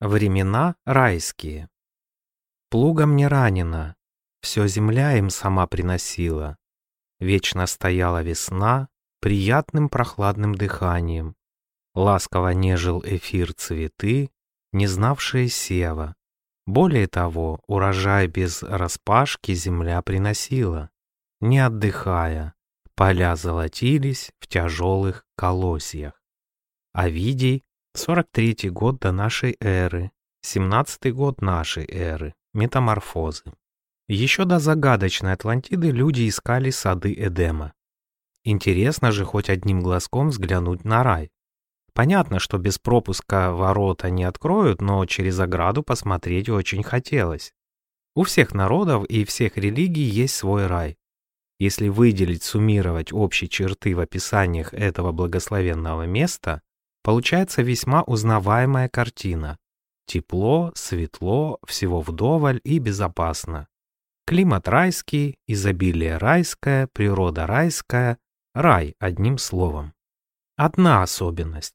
Времена райские. Плугом не ранено, все земля им сама приносила. Вечно стояла весна, приятным прохладным дыханием. Ласково нежил эфир цветы, не знавшие сева. Более того, урожай без распашки земля приносила, не отдыхая. Поля золотились в тяжелых колосьях. Овидий 43 год до нашей эры, 17 год нашей эры, метаморфозы. Еще до загадочной Атлантиды люди искали сады Эдема. Интересно же хоть одним глазком взглянуть на рай. Понятно, что без пропуска ворота не откроют, но через ограду посмотреть очень хотелось. У всех народов и всех религий есть свой рай. Если выделить, суммировать общие черты в описаниях этого благословенного места, Получается весьма узнаваемая картина. Тепло, светло, всего вдоволь и безопасно. Климат райский, изобилие райское, природа райская, рай одним словом. Одна особенность.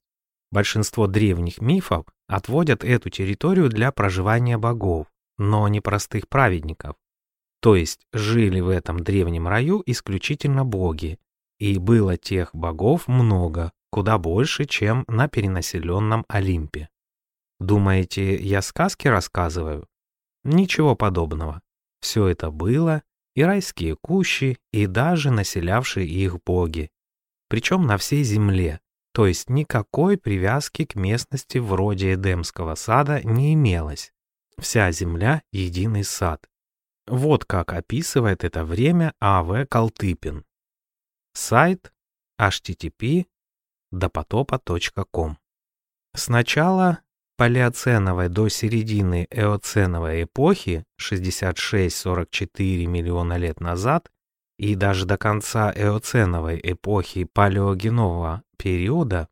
Большинство древних мифов отводят эту территорию для проживания богов, но не простых праведников. То есть жили в этом древнем раю исключительно боги, и было тех богов много, куда больше, чем на перенаселенном Олимпе. Думаете, я сказки рассказываю? Ничего подобного. Все это было, и райские кущи, и даже населявшие их боги. Причем на всей земле, то есть никакой привязки к местности вроде Эдемского сада не имелось. Вся земля — единый сад. Вот как описывает это время А.В. Колтыпин. Сайт http допотопа.ком. С начала палеоценовой до середины эоценовой эпохи 66-44 миллиона лет назад и даже до конца эоценовой эпохи палеогенового периода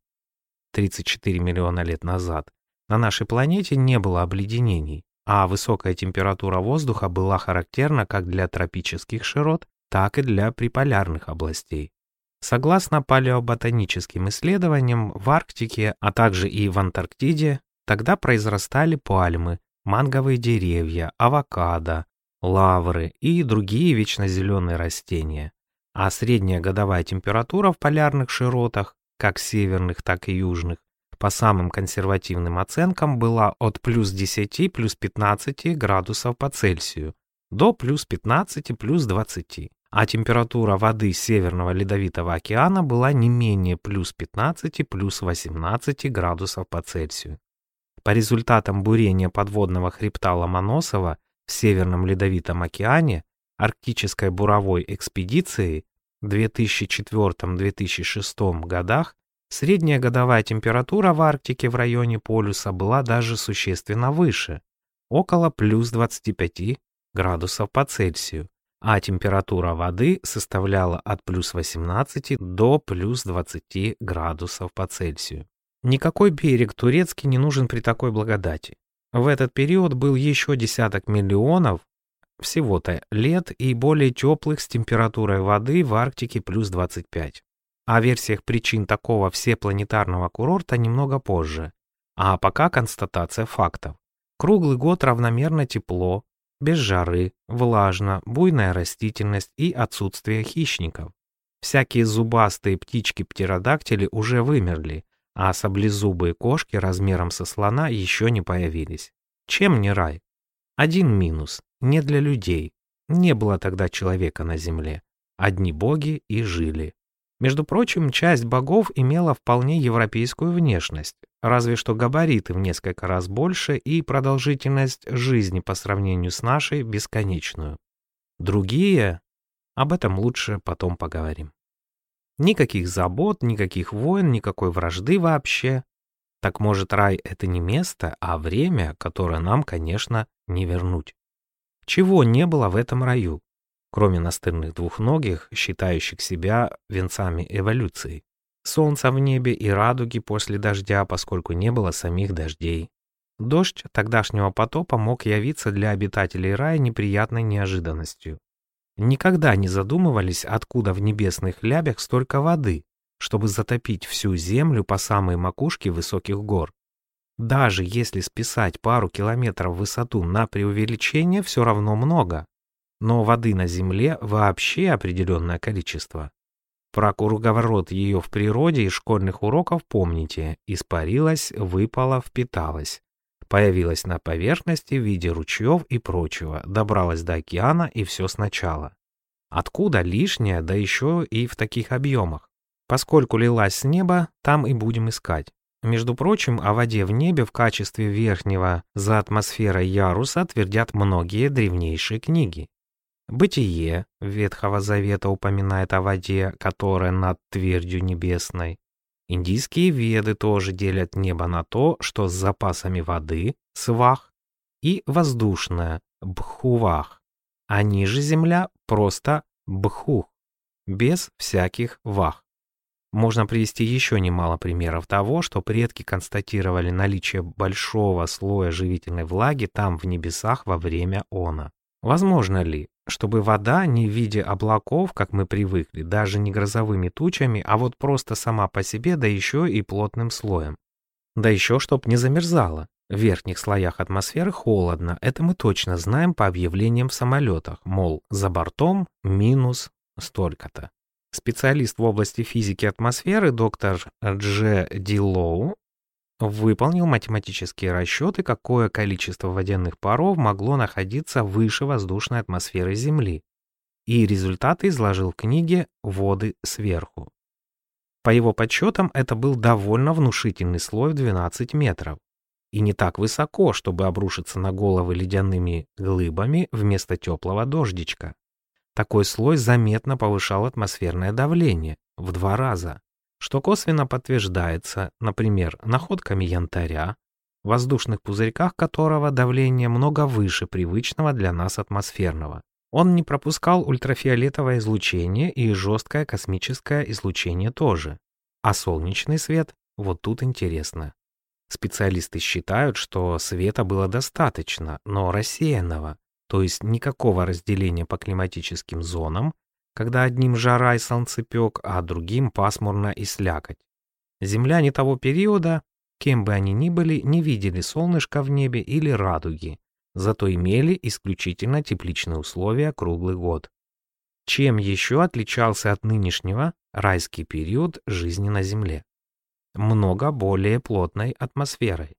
34 миллиона лет назад на нашей планете не было обледенений, а высокая температура воздуха была характерна как для тропических широт, так и для приполярных областей. Согласно палеоботаническим исследованиям, в Арктике, а также и в Антарктиде, тогда произрастали пальмы, манговые деревья, авокадо, лавры и другие вечнозеленые растения. А средняя годовая температура в полярных широтах, как северных, так и южных, по самым консервативным оценкам была от плюс 10 плюс 15 градусов по Цельсию до плюс 15 плюс 20 а температура воды Северного Ледовитого океана была не менее плюс 15 плюс 18 градусов по Цельсию. По результатам бурения подводного хребта Ломоносова в Северном Ледовитом океане арктической буровой экспедиции в 2004-2006 годах средняя годовая температура в Арктике в районе полюса была даже существенно выше, около плюс 25 градусов по Цельсию а температура воды составляла от плюс 18 до плюс 20 градусов по Цельсию. Никакой берег турецкий не нужен при такой благодати. В этот период был еще десяток миллионов всего-то лет и более теплых с температурой воды в Арктике плюс 25. О версиях причин такого всепланетарного курорта немного позже. А пока констатация фактов. Круглый год равномерно тепло, без жары, влажно, буйная растительность и отсутствие хищников. Всякие зубастые птички-птеродактили уже вымерли, а саблезубые кошки размером со слона еще не появились. Чем не рай? Один минус – не для людей. Не было тогда человека на земле. Одни боги и жили. Между прочим, часть богов имела вполне европейскую внешность, разве что габариты в несколько раз больше и продолжительность жизни по сравнению с нашей бесконечную. Другие... Об этом лучше потом поговорим. Никаких забот, никаких войн, никакой вражды вообще. Так может рай — это не место, а время, которое нам, конечно, не вернуть. Чего не было в этом раю? кроме настырных двухногих, считающих себя венцами эволюции. Солнца в небе и радуги после дождя, поскольку не было самих дождей. Дождь тогдашнего потопа мог явиться для обитателей рая неприятной неожиданностью. Никогда не задумывались, откуда в небесных лябях столько воды, чтобы затопить всю землю по самой макушке высоких гор. Даже если списать пару километров в высоту на преувеличение, все равно много. Но воды на Земле вообще определенное количество. Про круговорот ее в природе из школьных уроков помните. Испарилась, выпала, впиталась. Появилась на поверхности в виде ручьев и прочего, добралась до океана и все сначала. Откуда лишнее, да еще и в таких объемах? Поскольку лилась с неба, там и будем искать. Между прочим, о воде в небе в качестве верхнего за атмосферой яруса твердят многие древнейшие книги. Бытие Ветхого Завета упоминает о воде, которая над твердью небесной. Индийские веды тоже делят небо на то, что с запасами воды, свах, и воздушное, бхувах, а ниже земля просто бхух, без всяких вах. Можно привести еще немало примеров того, что предки констатировали наличие большого слоя живительной влаги там в небесах во время она. Возможно ли, чтобы вода не в виде облаков, как мы привыкли, даже не грозовыми тучами, а вот просто сама по себе, да еще и плотным слоем? Да еще чтоб не замерзала. В верхних слоях атмосферы холодно, это мы точно знаем по объявлениям в самолетах, мол, за бортом минус столько-то. Специалист в области физики атмосферы доктор Дж. Дилоу выполнил математические расчеты, какое количество водяных паров могло находиться выше воздушной атмосферы Земли, и результаты изложил в книге «Воды сверху». По его подсчетам, это был довольно внушительный слой в 12 метров и не так высоко, чтобы обрушиться на головы ледяными глыбами вместо теплого дождичка. Такой слой заметно повышал атмосферное давление в два раза, что косвенно подтверждается, например, находками янтаря, в воздушных пузырьках которого давление много выше привычного для нас атмосферного. Он не пропускал ультрафиолетовое излучение и жесткое космическое излучение тоже. А солнечный свет, вот тут интересно. Специалисты считают, что света было достаточно, но рассеянного, то есть никакого разделения по климатическим зонам, когда одним жара и солнцепек, а другим пасмурно и слякоть. Земляне того периода, кем бы они ни были, не видели солнышка в небе или радуги, зато имели исключительно тепличные условия круглый год. Чем еще отличался от нынешнего райский период жизни на Земле? Много более плотной атмосферой.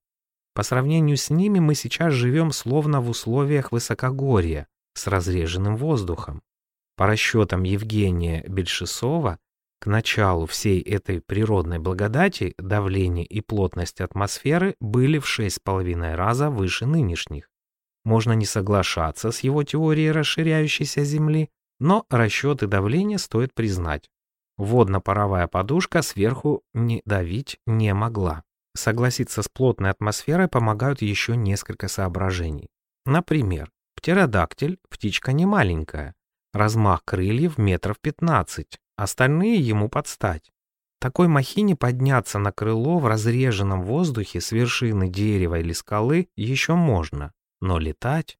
По сравнению с ними мы сейчас живем словно в условиях высокогорья, с разреженным воздухом. По расчетам Евгения Бельшисова, к началу всей этой природной благодати давление и плотность атмосферы были в 6,5 раза выше нынешних. Можно не соглашаться с его теорией расширяющейся Земли, но расчеты давления стоит признать. Водно-паровая подушка сверху не давить не могла. Согласиться с плотной атмосферой помогают еще несколько соображений. Например, птеродактиль – птичка не маленькая, размах крыльев метров 15, остальные ему подстать. Такой махине подняться на крыло в разреженном воздухе с вершины дерева или скалы еще можно, но летать?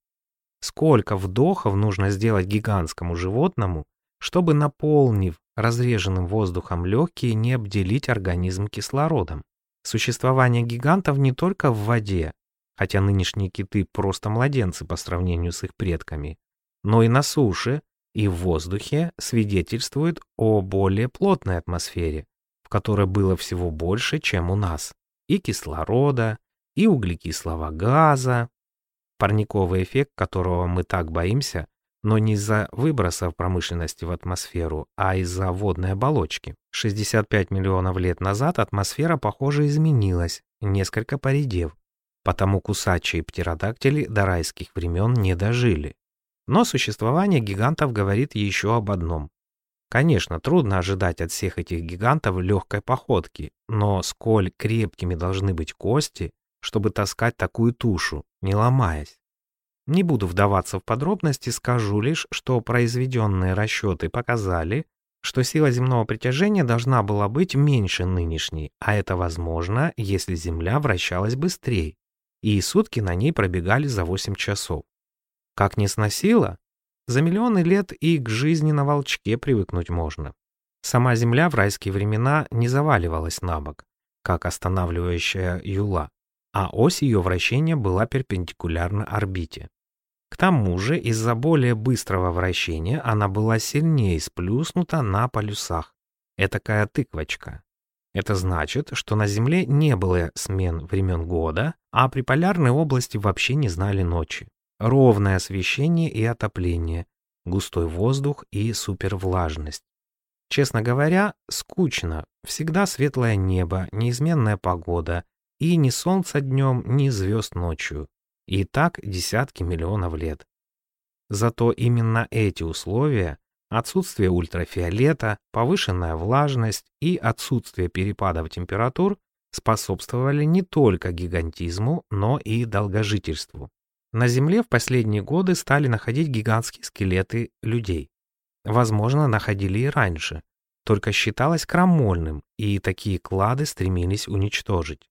Сколько вдохов нужно сделать гигантскому животному, чтобы, наполнив разреженным воздухом легкие, не обделить организм кислородом? Существование гигантов не только в воде, хотя нынешние киты просто младенцы по сравнению с их предками, но и на суше и в воздухе свидетельствует о более плотной атмосфере, в которой было всего больше, чем у нас, и кислорода, и углекислого газа. Парниковый эффект, которого мы так боимся, но не из-за выбросов промышленности в атмосферу, а из-за водной оболочки. 65 миллионов лет назад атмосфера, похоже, изменилась, несколько поредев, потому кусачие птеродактили до райских времен не дожили. Но существование гигантов говорит еще об одном. Конечно, трудно ожидать от всех этих гигантов легкой походки, но сколь крепкими должны быть кости, чтобы таскать такую тушу, не ломаясь. Не буду вдаваться в подробности, скажу лишь, что произведенные расчеты показали, что сила земного притяжения должна была быть меньше нынешней, а это возможно, если Земля вращалась быстрее, и сутки на ней пробегали за 8 часов. Как не сносила? За миллионы лет и к жизни на волчке привыкнуть можно. Сама Земля в райские времена не заваливалась на бок, как останавливающая юла, а ось ее вращения была перпендикулярна орбите. К тому же из-за более быстрого вращения она была сильнее сплюснута на полюсах. Этакая тыквочка. Это значит, что на Земле не было смен времен года, а при полярной области вообще не знали ночи. Ровное освещение и отопление, густой воздух и супервлажность. Честно говоря, скучно. Всегда светлое небо, неизменная погода, и ни солнца днем, ни звезд ночью. И так десятки миллионов лет. Зато именно эти условия, отсутствие ультрафиолета, повышенная влажность и отсутствие перепадов температур способствовали не только гигантизму, но и долгожительству. На Земле в последние годы стали находить гигантские скелеты людей. Возможно, находили и раньше, только считалось крамольным, и такие клады стремились уничтожить.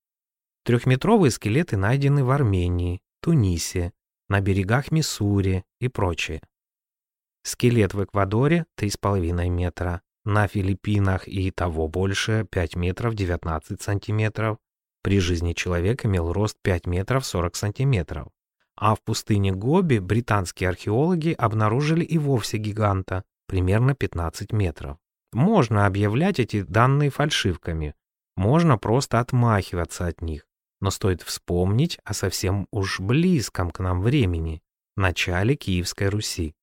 Трехметровые скелеты найдены в Армении, Тунисе, на берегах Миссури и прочее. Скелет в Эквадоре 3,5 метра, на Филиппинах и того больше 5 метров 19 сантиметров. При жизни человек имел рост 5 метров 40 сантиметров. А в пустыне Гоби британские археологи обнаружили и вовсе гиганта, примерно 15 метров. Можно объявлять эти данные фальшивками, можно просто отмахиваться от них. Но стоит вспомнить о совсем уж близком к нам времени, начале Киевской Руси.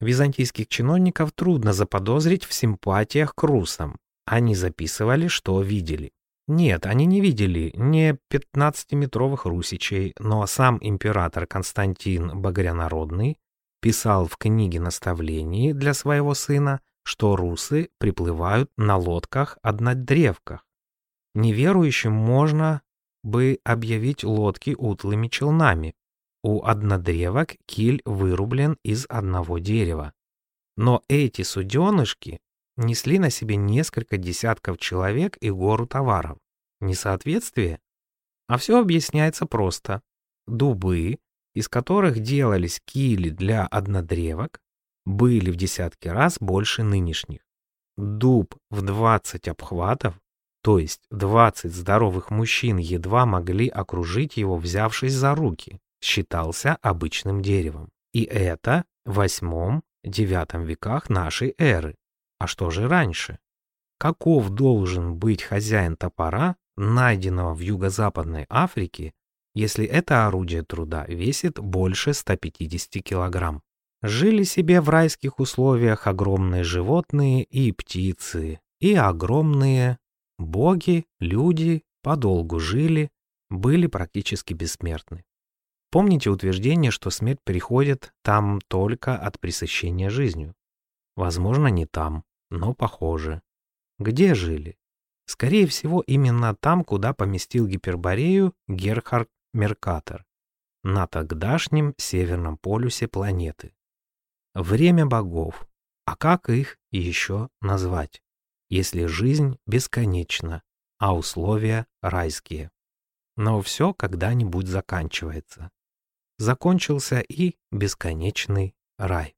Византийских чиновников трудно заподозрить в симпатиях к русам. Они записывали, что видели. Нет, они не видели не 15-метровых русичей, но сам император Константин Богорянародный писал в книге наставлений для своего сына, что русы приплывают на лодках-однодревках. Неверующим можно бы объявить лодки утлыми челнами. У однодревок киль вырублен из одного дерева. Но эти суденышки несли на себе несколько десятков человек и гору товаров. Несоответствие? А все объясняется просто. Дубы, из которых делались кили для однодревок, были в десятки раз больше нынешних. Дуб в 20 обхватов то есть 20 здоровых мужчин едва могли окружить его, взявшись за руки, считался обычным деревом. И это в восьмом-девятом веках нашей эры. А что же раньше? Каков должен быть хозяин топора, найденного в юго-западной Африке, если это орудие труда весит больше 150 килограмм? Жили себе в райских условиях огромные животные и птицы, и огромные Боги, люди подолгу жили, были практически бессмертны. Помните утверждение, что смерть приходит там только от пресыщения жизнью? Возможно, не там, но похоже. Где жили? Скорее всего, именно там, куда поместил Гиперборею Герхард Меркатор, на тогдашнем северном полюсе планеты. Время богов. А как их еще назвать? если жизнь бесконечна, а условия райские. Но все когда-нибудь заканчивается. Закончился и бесконечный рай.